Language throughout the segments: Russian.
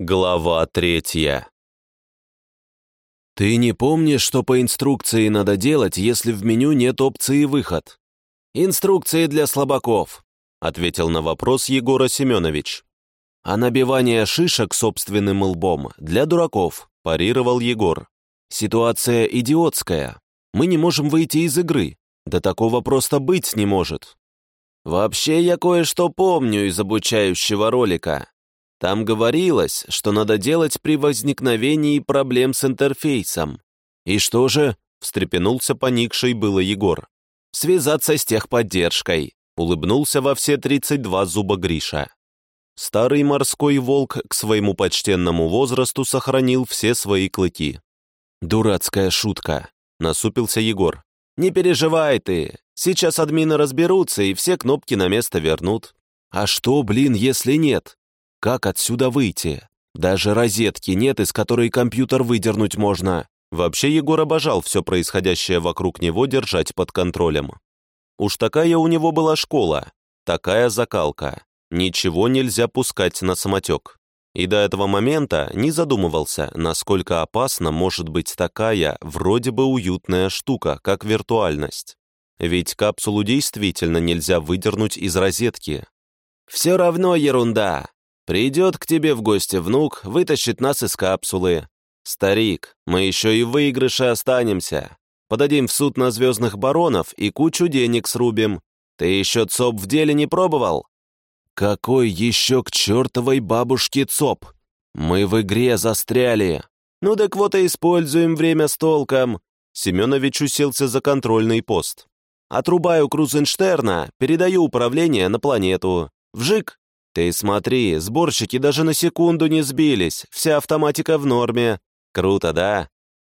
Глава третья. «Ты не помнишь, что по инструкции надо делать, если в меню нет опции «Выход»?» «Инструкции для слабаков», — ответил на вопрос Егора Семенович. «А набивание шишек собственным лбом для дураков», — парировал Егор. «Ситуация идиотская. Мы не можем выйти из игры. Да такого просто быть не может». «Вообще я кое-что помню из обучающего ролика», там говорилось, что надо делать при возникновении проблем с интерфейсом. И что же? Встрепенулся поникший было Егор. Связаться с техподдержкой. Улыбнулся во все 32 зуба Гриша. Старый морской волк к своему почтенному возрасту сохранил все свои клыки. «Дурацкая шутка», — насупился Егор. «Не переживай ты, сейчас админы разберутся и все кнопки на место вернут». «А что, блин, если нет?» Как отсюда выйти? Даже розетки нет, из которой компьютер выдернуть можно. Вообще Егор обожал все происходящее вокруг него держать под контролем. Уж такая у него была школа, такая закалка. Ничего нельзя пускать на самотек. И до этого момента не задумывался, насколько опасна может быть такая, вроде бы уютная штука, как виртуальность. Ведь капсулу действительно нельзя выдернуть из розетки. «Все равно ерунда», Придет к тебе в гости внук, вытащит нас из капсулы. Старик, мы еще и в выигрыше останемся. Подадим в суд на звездных баронов и кучу денег срубим. Ты еще ЦОП в деле не пробовал? Какой еще к чертовой бабушке ЦОП? Мы в игре застряли. Ну так вот и используем время с толком. Семенович уселся за контрольный пост. Отрубаю Крузенштерна, передаю управление на планету. Вжик, «Ты смотри, сборщики даже на секунду не сбились, вся автоматика в норме. Круто, да?»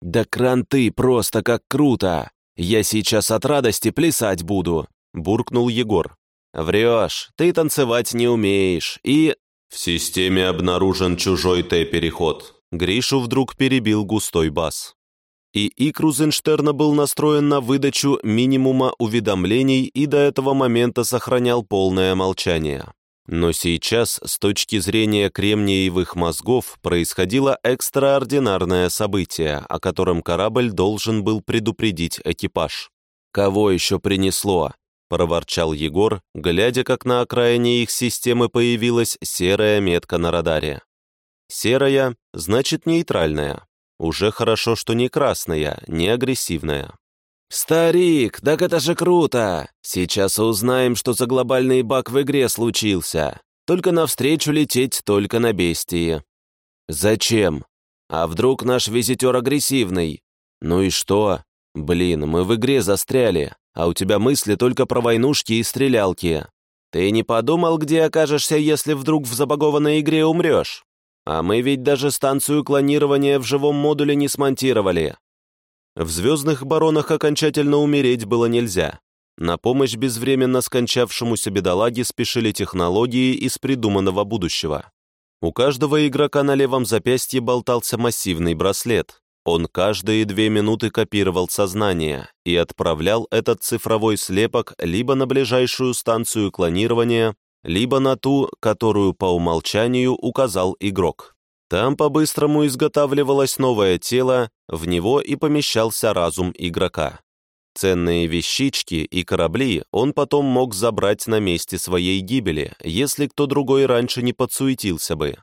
«Да кранты просто как круто! Я сейчас от радости плясать буду!» — буркнул Егор. «Врешь, ты танцевать не умеешь, и...» «В системе обнаружен чужой Т-переход», — Гришу вдруг перебил густой бас. И И Крузенштерна был настроен на выдачу минимума уведомлений и до этого момента сохранял полное молчание. Но сейчас, с точки зрения кремниевых мозгов, происходило экстраординарное событие, о котором корабль должен был предупредить экипаж. «Кого еще принесло?» – проворчал Егор, глядя, как на окраине их системы появилась серая метка на радаре. Серая – значит нейтральная. Уже хорошо, что не красная, не агрессивная. «Старик, так это же круто! Сейчас узнаем, что за глобальный баг в игре случился. Только навстречу лететь только на бестии». «Зачем? А вдруг наш визитер агрессивный? Ну и что? Блин, мы в игре застряли, а у тебя мысли только про войнушки и стрелялки. Ты не подумал, где окажешься, если вдруг в забагованной игре умрешь? А мы ведь даже станцию клонирования в живом модуле не смонтировали. В «Звездных баронах» окончательно умереть было нельзя. На помощь безвременно скончавшемуся бедолаге спешили технологии из придуманного будущего. У каждого игрока на левом запястье болтался массивный браслет. Он каждые две минуты копировал сознание и отправлял этот цифровой слепок либо на ближайшую станцию клонирования, либо на ту, которую по умолчанию указал игрок. Там по-быстрому изготавливалось новое тело, в него и помещался разум игрока. Ценные вещички и корабли он потом мог забрать на месте своей гибели, если кто другой раньше не подсуетился бы.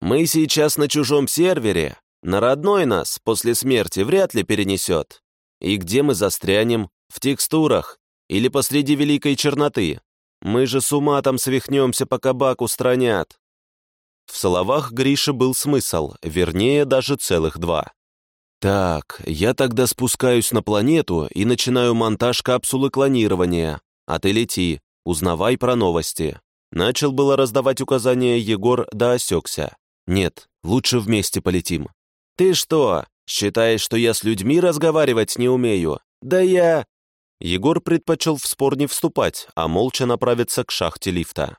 «Мы сейчас на чужом сервере, на родной нас после смерти вряд ли перенесет. И где мы застрянем? В текстурах? Или посреди великой черноты? Мы же с ума там свихнемся, пока бак устранят. В словах Гриши был смысл, вернее, даже целых два. «Так, я тогда спускаюсь на планету и начинаю монтаж капсулы клонирования. А ты лети, узнавай про новости». Начал было раздавать указания Егор, да осекся. «Нет, лучше вместе полетим». «Ты что, считаешь, что я с людьми разговаривать не умею? Да я...» Егор предпочел в спор не вступать, а молча направиться к шахте лифта.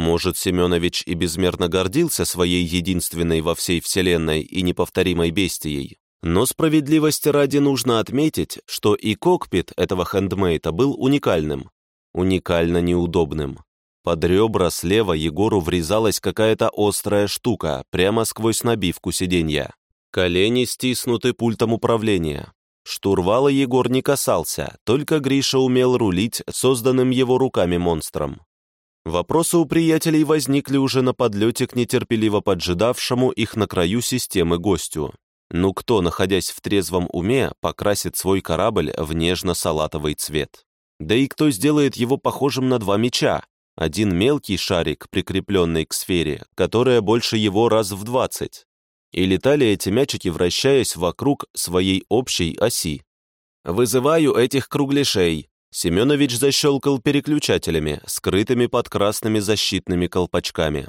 Может, Семенович и безмерно гордился своей единственной во всей вселенной и неповторимой бестией, но справедливости ради нужно отметить, что и кокпит этого хендмейта был уникальным, уникально неудобным. Под ребра слева Егору врезалась какая-то острая штука прямо сквозь набивку сиденья. Колени стиснуты пультом управления. Штурвала Егор не касался, только Гриша умел рулить созданным его руками монстром. Вопросы у приятелей возникли уже на подлете к нетерпеливо поджидавшему их на краю системы гостю. Ну кто, находясь в трезвом уме, покрасит свой корабль в нежно-салатовый цвет? Да и кто сделает его похожим на два меча? Один мелкий шарик, прикрепленный к сфере, которая больше его раз в двадцать. И летали эти мячики, вращаясь вокруг своей общей оси. «Вызываю этих кругляшей», Семенович защелкал переключателями, скрытыми под красными защитными колпачками.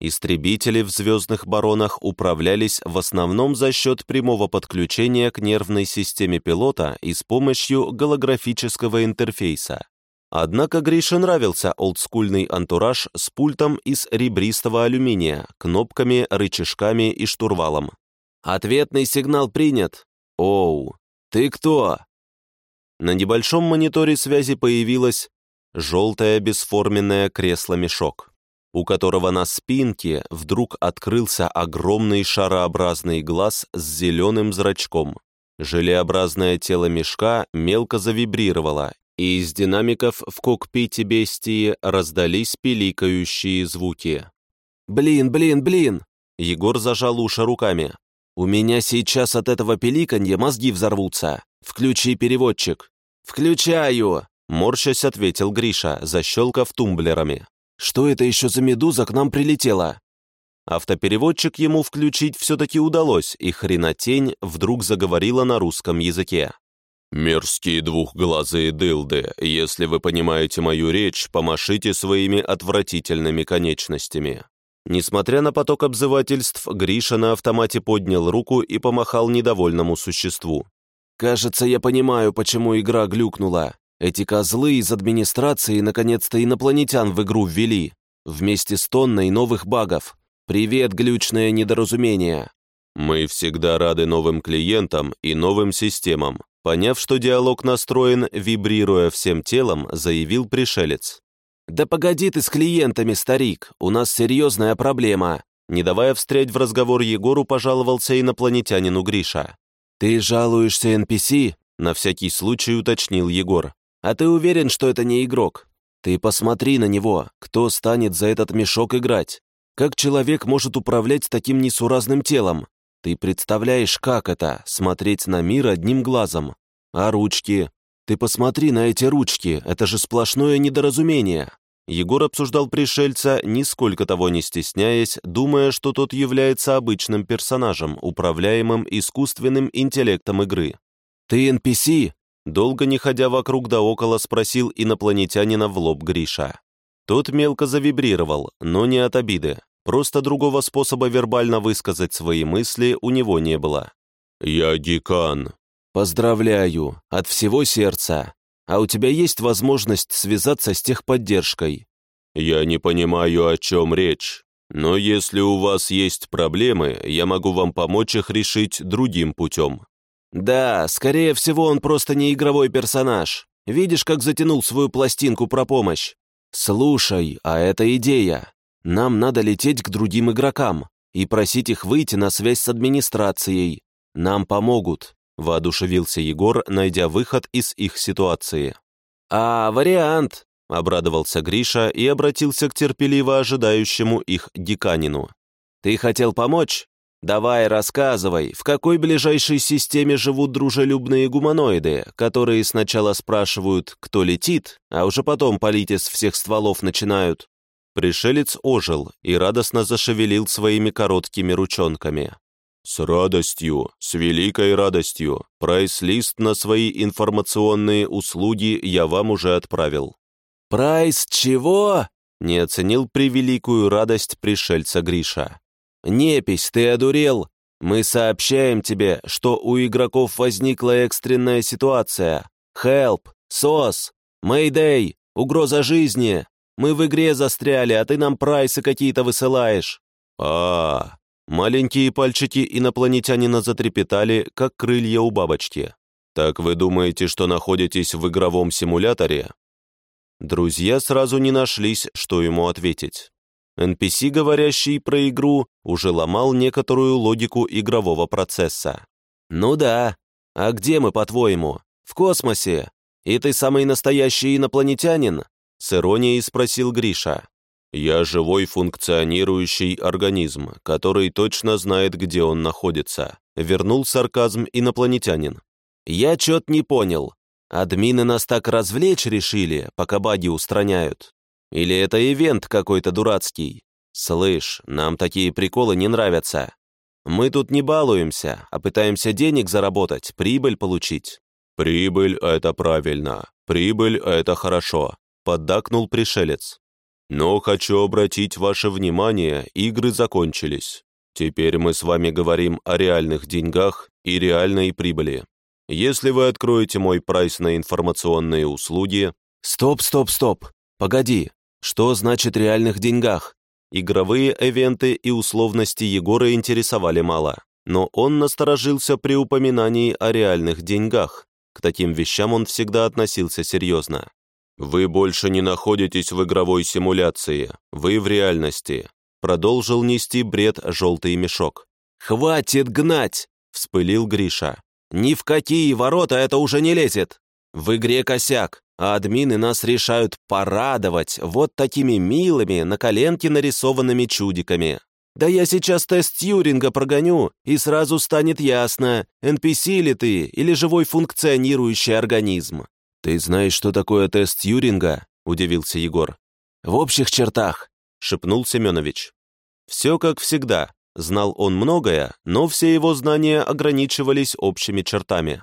Истребители в «Звездных баронах» управлялись в основном за счет прямого подключения к нервной системе пилота и с помощью голографического интерфейса. Однако Грише нравился олдскульный антураж с пультом из ребристого алюминия, кнопками, рычажками и штурвалом. «Ответный сигнал принят!» «Оу! Ты кто?» На небольшом мониторе связи появилось желтое бесформенное кресло-мешок, у которого на спинке вдруг открылся огромный шарообразный глаз с зеленым зрачком. Желеобразное тело мешка мелко завибрировало, и из динамиков в кокпите бестии раздались пиликающие звуки. «Блин, блин, блин!» Егор зажал уши руками. «У меня сейчас от этого пиликанья мозги взорвутся. Включи переводчик». «Включаю!» — морщась ответил Гриша, защелкав тумблерами. «Что это еще за медуза к нам прилетела?» Автопереводчик ему включить все-таки удалось, и хренотень вдруг заговорила на русском языке. «Мерзкие двухглазые дылды, если вы понимаете мою речь, помашите своими отвратительными конечностями. Несмотря на поток обзывательств, Гриша на автомате поднял руку и помахал недовольному существу. «Кажется, я понимаю, почему игра глюкнула. Эти козлы из администрации наконец-то инопланетян в игру ввели. Вместе с тонной новых багов. Привет, глючное недоразумение». «Мы всегда рады новым клиентам и новым системам», Поняв, что диалог настроен, вибрируя всем телом, заявил пришелец. «Да погоди ты с клиентами, старик, у нас серьезная проблема!» Не давая встрять в разговор Егору, пожаловался инопланетянину Гриша. «Ты жалуешься NPC?» — на всякий случай уточнил Егор. «А ты уверен, что это не игрок? Ты посмотри на него, кто станет за этот мешок играть? Как человек может управлять таким несуразным телом? Ты представляешь, как это — смотреть на мир одним глазом? А ручки? Ты посмотри на эти ручки, это же сплошное недоразумение. Егор обсуждал пришельца, нисколько того не стесняясь, думая, что тот является обычным персонажем, управляемым искусственным интеллектом игры. «Ты NPC?» Долго не ходя вокруг да около, спросил инопланетянина в лоб Гриша. Тот мелко завибрировал, но не от обиды. Просто другого способа вербально высказать свои мысли у него не было. «Я декан», «Поздравляю! От всего сердца! А у тебя есть возможность связаться с техподдержкой?» «Я не понимаю, о чем речь. Но если у вас есть проблемы, я могу вам помочь их решить другим путем». «Да, скорее всего, он просто не игровой персонаж. Видишь, как затянул свою пластинку про помощь? Слушай, а это идея. Нам надо лететь к другим игрокам и просить их выйти на связь с администрацией. Нам помогут. Воодушевился Егор, найдя выход из их ситуации. «А, вариант!» — обрадовался Гриша и обратился к терпеливо ожидающему их деканину. «Ты хотел помочь? Давай, рассказывай, в какой ближайшей системе живут дружелюбные гуманоиды, которые сначала спрашивают, кто летит, а уже потом палить из всех стволов начинают?» Пришелец ожил и радостно зашевелил своими короткими ручонками. «С радостью, с великой радостью. Прайс-лист на свои информационные услуги я вам уже отправил». «Прайс чего?» — не оценил превеликую радость пришельца Гриша. «Непись, ты одурел? Мы сообщаем тебе, что у игроков возникла экстренная ситуация. Хелп, СОС, Мэйдэй, угроза жизни. Мы в игре застряли, а ты нам прайсы какие-то высылаешь». «А, Маленькие пальчики инопланетянина затрепетали, как крылья у бабочки. «Так вы думаете, что находитесь в игровом симуляторе?» Друзья сразу не нашлись, что ему ответить. NPC, говорящий про игру, уже ломал некоторую логику игрового процесса. «Ну да. А где мы, по-твоему? В космосе. И ты самый настоящий инопланетянин?» С иронией спросил Гриша. «Я живой функционирующий организм, который точно знает, где он находится», вернул сарказм инопланетянин. «Я чё-то не понял. Админы нас так развлечь решили, пока баги устраняют. Или это ивент какой-то дурацкий? Слышь, нам такие приколы не нравятся. Мы тут не балуемся, а пытаемся денег заработать, прибыль получить». «Прибыль — это правильно. Прибыль — это хорошо», — поддакнул пришелец. «Но хочу обратить ваше внимание, игры закончились. Теперь мы с вами говорим о реальных деньгах и реальной прибыли. Если вы откроете мой прайс на информационные услуги...» «Стоп, стоп, стоп! Погоди! Что значит реальных деньгах?» Игровые эвенты и условности Егора интересовали мало, но он насторожился при упоминании о реальных деньгах. К таким вещам он всегда относился серьезно. «Вы больше не находитесь в игровой симуляции, вы в реальности», продолжил нести бред желтый мешок. «Хватит гнать!» — вспылил Гриша. Ни в какие ворота это уже не лезет. В игре косяк, а админы нас решают порадовать вот такими милыми на коленке нарисованными чудиками. Да я сейчас тест Тьюринга прогоню, и сразу станет ясно, NPC ли ты или живой функционирующий организм. «Ты знаешь, что такое тест Тьюринга?» – удивился Егор. «В общих чертах», – шепнул Семенович. «Все как всегда. Знал он многое, но все его знания ограничивались общими чертами.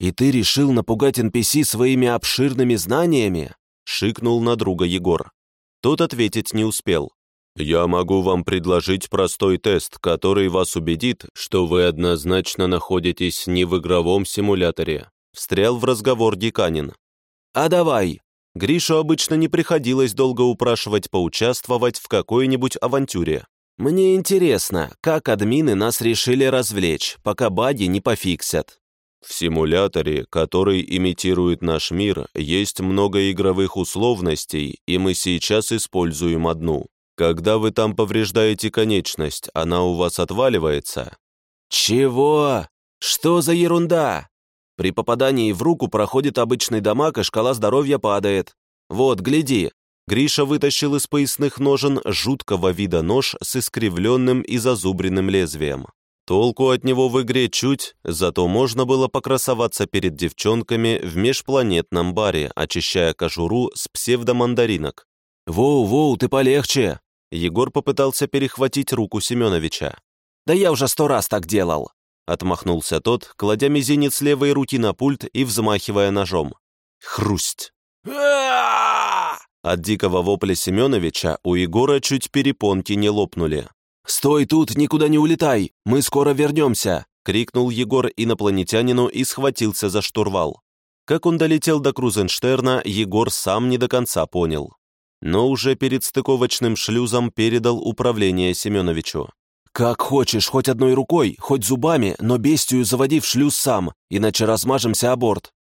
«И ты решил напугать NPC своими обширными знаниями?» — шикнул на друга Егор. Тот ответить не успел. «Я могу вам предложить простой тест, который вас убедит, что вы однозначно находитесь не в игровом симуляторе», — встрял в разговор Диканин. «А давай!» Гришу обычно не приходилось долго упрашивать поучаствовать в какой-нибудь авантюре. Мне интересно, как админы нас решили развлечь, пока баги не пофиксят. В симуляторе, который имитирует наш мир, есть много игровых условностей, и мы сейчас используем одну. Когда вы там повреждаете конечность, она у вас отваливается. Чего? Что за ерунда? При попадании в руку проходит обычный дамаг, и шкала здоровья падает. Вот, гляди, Гриша вытащил из поясных ножен жуткого вида нож с искривленным и зазубренным лезвием. Толку от него в игре чуть, зато можно было покрасоваться перед девчонками в межпланетном баре, очищая кожуру с псевдомандаринок. «Воу-воу, ты полегче!» Егор попытался перехватить руку Семеновича. «Да я уже сто раз так делал!» Отмахнулся тот, кладя мизинец левой руки на пульт и взмахивая ножом. Хрусть! От дикого вопля Семеновича у Егора чуть перепонки не лопнули. «Стой тут, никуда не улетай! Мы скоро вернемся!» — крикнул Егор инопланетянину и схватился за штурвал. Как он долетел до Крузенштерна, Егор сам не до конца понял. Но уже перед стыковочным шлюзом передал управление Семеновичу. «Как хочешь, хоть одной рукой, хоть зубами, но бестию заводи в шлюз сам, иначе размажемся о борт.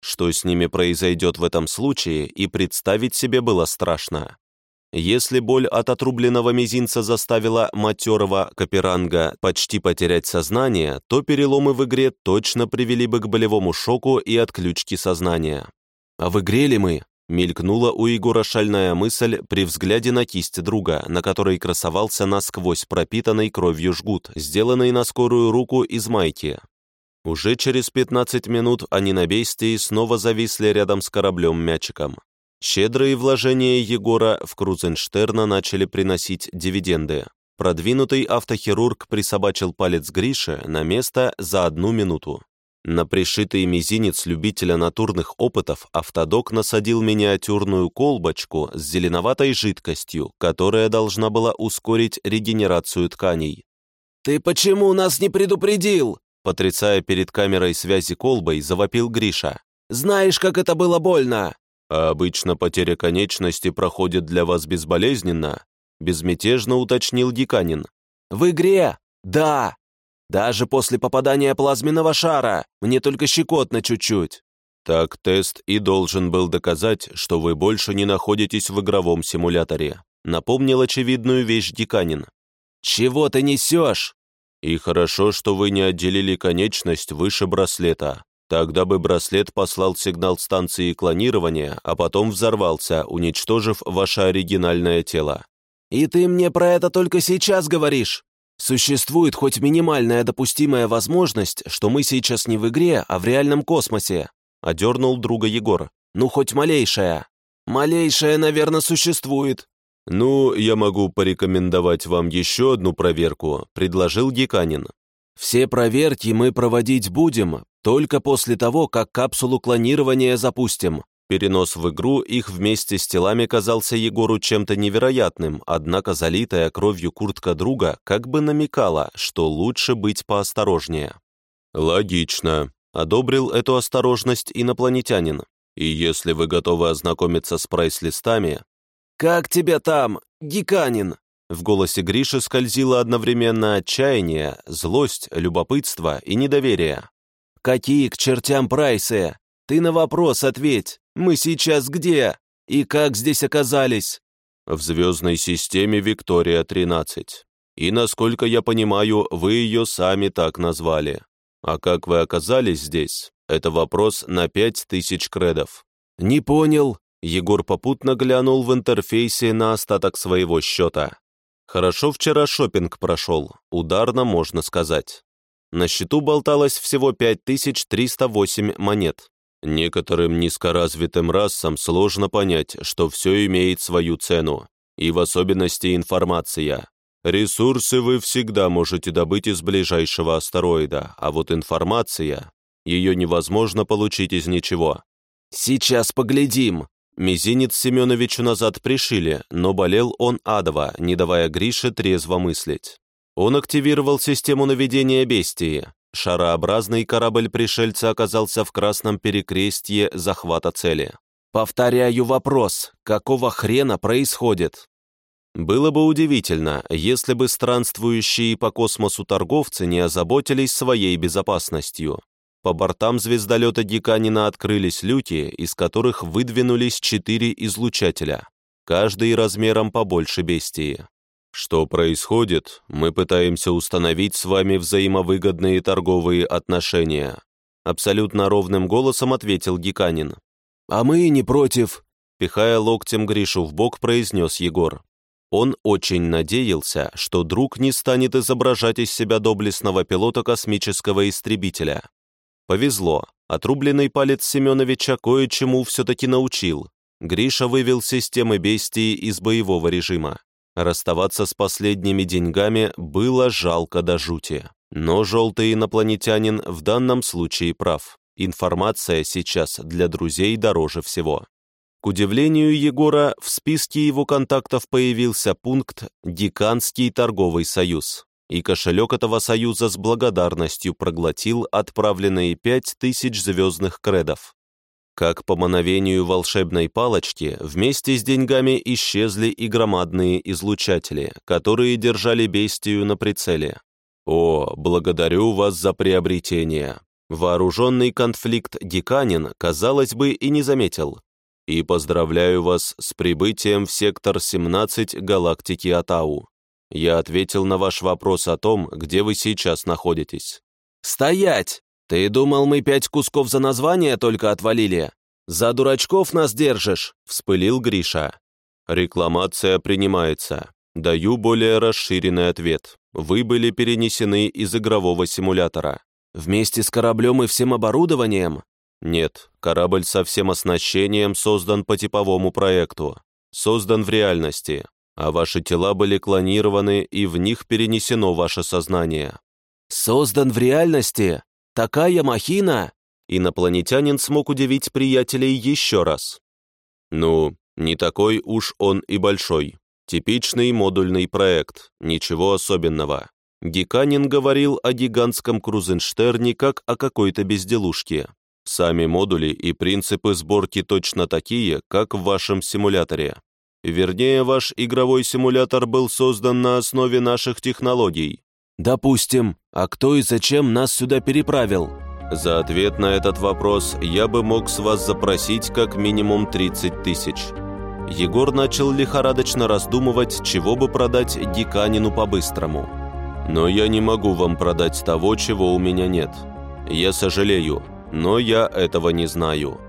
Что с ними произойдет в этом случае, и представить себе было страшно. Если боль от отрубленного мизинца заставила матерого Каперанга почти потерять сознание, то переломы в игре точно привели бы к болевому шоку и отключке сознания. «А в игре ли мы?» — мелькнула у Егора шальная мысль при взгляде на кисть друга, на которой красовался насквозь пропитанный кровью жгут, сделанный на скорую руку из майки. Уже через 15 минут они на бестии снова зависли рядом с кораблем-мячиком. Щедрые вложения Егора в Крузенштерна начали приносить дивиденды. Продвинутый автохирург присобачил палец Грише на место за одну минуту. На пришитый мизинец любителя натурных опытов автодок насадил миниатюрную колбочку с зеленоватой жидкостью, которая должна была ускорить регенерацию тканей. «Ты почему нас не предупредил?» Потрясая перед камерой связи колбой, завопил Гриша. «Знаешь, как это было больно!» «А обычно потеря конечности проходит для вас безболезненно?» Безмятежно уточнил Диканин. «В игре? Да! Даже после попадания плазменного шара мне только щекотно чуть-чуть. Так тест и должен был доказать, что вы больше не находитесь в игровом симуляторе. Напомнил очевидную вещь Диканин. «Чего ты несешь?» «И хорошо, что вы не отделили конечность выше браслета. Тогда бы браслет послал сигнал станции клонирования, а потом взорвался, уничтожив ваше оригинальное тело». «И ты мне про это только сейчас говоришь?» Существует хоть минимальная допустимая возможность, что мы сейчас не в игре, а в реальном космосе. — одернул друга Егор. «Ну, хоть малейшая». «Малейшая, наверное, существует». «Ну, я могу порекомендовать вам еще одну проверку», — предложил Геканин. «Все проверки мы проводить будем только после того, как капсулу клонирования запустим». Перенос в игру их вместе с телами казался Егору чем-то невероятным, однако залитая кровью куртка друга как бы намекала, что лучше быть поосторожнее. «Логично», Одобрил эту осторожность инопланетянин. И если вы готовы ознакомиться с прайс-листами... «Как тебя там, гиканин?» В голосе Гриши скользило одновременно отчаяние, злость, любопытство и недоверие. «Какие к чертям прайсы? Ты на вопрос ответь. Мы сейчас где? И как здесь оказались?» «В звездной системе Виктория-13. И, насколько я понимаю, вы ее сами так назвали. А как вы оказались здесь? Это вопрос на пять тысяч кредов». «Не понял». Егор попутно глянул в интерфейсе на остаток своего счета. Хорошо вчера шопинг прошел, ударно можно сказать. На счету болталось всего 5308 монет. Некоторым низкоразвитым расам сложно понять, что все имеет свою цену, и в особенности информация. Ресурсы вы всегда можете добыть из ближайшего астероида, а вот информация, ее невозможно получить из ничего. «Сейчас поглядим!» Мизинец Семеновичу назад пришили, но болел он адово, не давая Грише трезво мыслить. Он активировал систему наведения бестии. Шарообразный корабль пришельца оказался в красном перекрестье захвата цели. «Повторяю вопрос. Какого хрена происходит?» Было бы удивительно, если бы странствующие по космосу торговцы не озаботились своей безопасностью. По бортам звездолета Диканина открылись люки, из которых выдвинулись четыре излучателя, каждый размером побольше бестии. Что происходит, мы пытаемся установить с вами взаимовыгодные торговые отношения. Абсолютно ровным голосом ответил Гиканин. «А мы не против», пихая локтем Гришу в бок, произнес Егор. Он очень надеялся, что друг не станет изображать из себя доблестного пилота космического истребителя. Повезло, отрубленный палец Семеновича кое-чему все-таки научил. Гриша вывел системы бестии из боевого режима. Расставаться с последними деньгами было жалко до жути. Но желтый инопланетянин в данном случае прав. Информация сейчас для друзей дороже всего. К удивлению Егора, в списке его контактов появился пункт «Диканский торговый союз», и кошелек этого союза с благодарностью проглотил отправленные пять тысяч звездных кредов. Как по мановению волшебной палочки, вместе с деньгами исчезли и громадные излучатели, которые держали бестию на прицеле. «О, благодарю вас за приобретение!» Вооруженный конфликт Диканин, казалось бы, и не заметил, и поздравляю вас с прибытием в сектор 17 галактики Атау. Я ответил на ваш вопрос о том, где вы сейчас находитесь». «Стоять! Ты думал, мы пять кусков за название только отвалили? За дурачков нас держишь!» — вспылил Гриша. «Рекламация принимается. Даю более расширенный ответ. Вы были перенесены из игрового симулятора». «Вместе с кораблем и всем оборудованием?» Нет, корабль со всем оснащением создан по типовому проекту, создан в реальности, а ваши тела были клонированы, и в них перенесено ваше сознание. Создан в реальности? Такая махина? Инопланетянин смог удивить приятелей еще раз. Ну, не такой уж он и большой. Типичный модульный проект, ничего особенного. Геканин говорил о гигантском Крузенштерне как о какой-то безделушке. Сами модули и принципы сборки точно такие, как в вашем симуляторе. Вернее, ваш игровой симулятор был создан на основе наших технологий. Допустим. А кто и зачем нас сюда переправил? За ответ на этот вопрос я бы мог с вас запросить как минимум 30 тысяч. Егор начал лихорадочно раздумывать, чего бы продать Диканину по-быстрому. Но я не могу вам продать того, чего у меня нет. Я сожалею, но я этого не знаю.